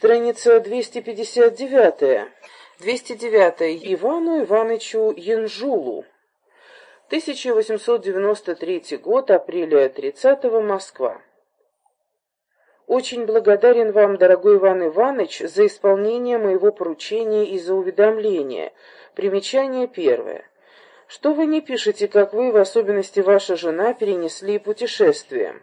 Страница 259. 209. Ивану Ивановичу Янжулу. 1893 год, апреля 30 Москва. Очень благодарен вам, дорогой Иван Иванович, за исполнение моего поручения и за уведомление. Примечание первое. Что вы не пишете, как вы, в особенности ваша жена, перенесли путешествие?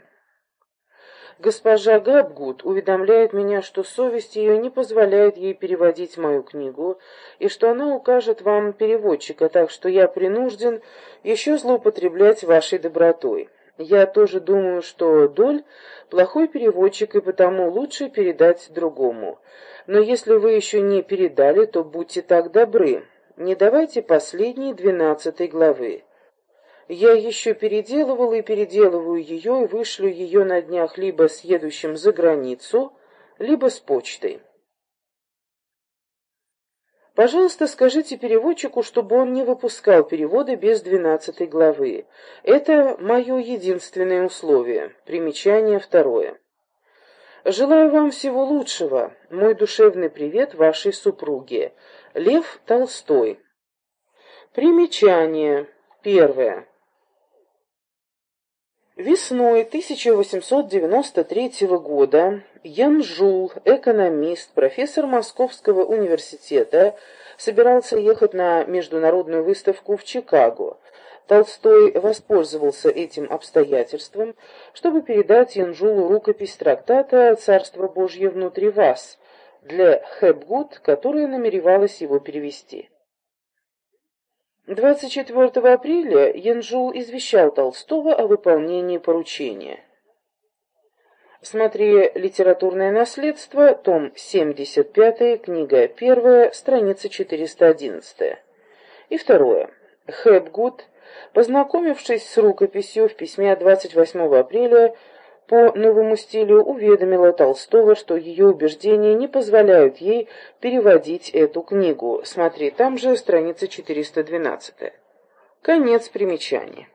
Госпожа Габгут уведомляет меня, что совесть ее не позволяет ей переводить мою книгу, и что она укажет вам переводчика, так что я принужден еще злоупотреблять вашей добротой. Я тоже думаю, что Доль — плохой переводчик, и потому лучше передать другому. Но если вы еще не передали, то будьте так добры, не давайте последней двенадцатой главы. Я еще переделывал и переделываю ее и вышлю ее на днях либо с едущим за границу, либо с почтой. Пожалуйста, скажите переводчику, чтобы он не выпускал переводы без двенадцатой главы. Это мое единственное условие. Примечание второе. Желаю вам всего лучшего. Мой душевный привет вашей супруге. Лев Толстой. Примечание первое. Весной 1893 года Ян Жул, экономист, профессор Московского университета, собирался ехать на международную выставку в Чикаго. Толстой воспользовался этим обстоятельством, чтобы передать Янжулу рукопись трактата «Царство Божье внутри вас» для Хэбгуд, которая намеревалась его перевести. 24 апреля Янжул извещал Толстого о выполнении поручения. Смотри «Литературное наследство», том 75, книга 1, страница 411. И второе. Хэбгуд, познакомившись с рукописью в письме 28 апреля, по новому стилю уведомила Толстого, что ее убеждения не позволяют ей переводить эту книгу. Смотри, там же страница 412. Конец примечания.